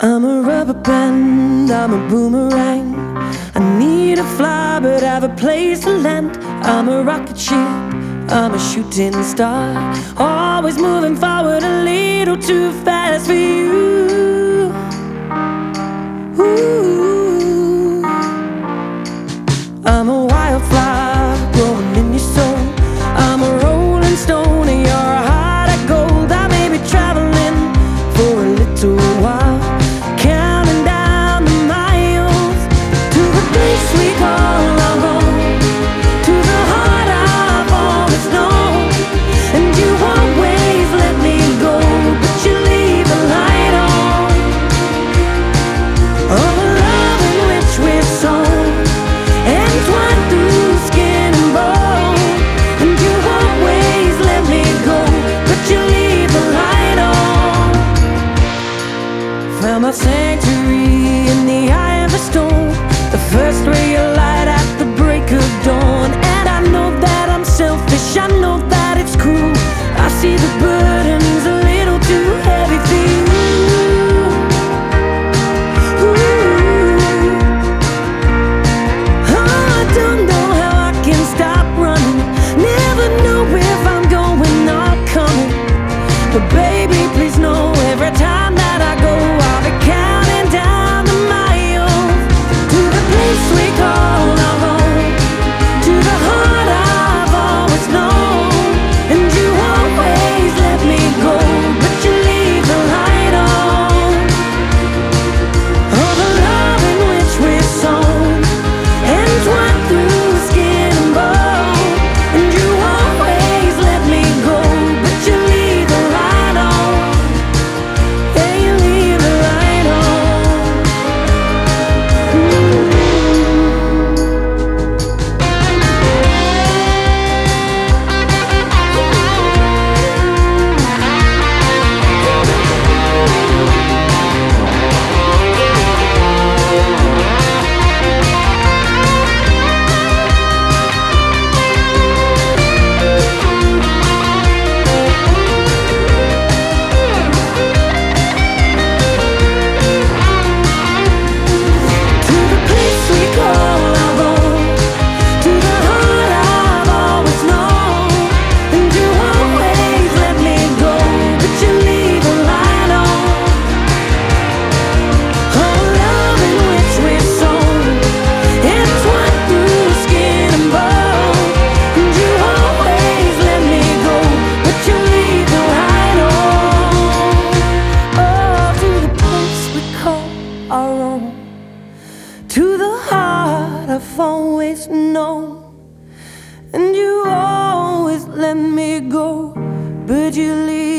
I'm a rubber band, I'm a boomerang. I need a fly, but I have a place to land. I'm a rocket ship, I'm a shooting star. Always moving forward a little too fast for you. know that it's cruel I see the bird. sorrow to the heart I've always known. And you always let me go, but you leave.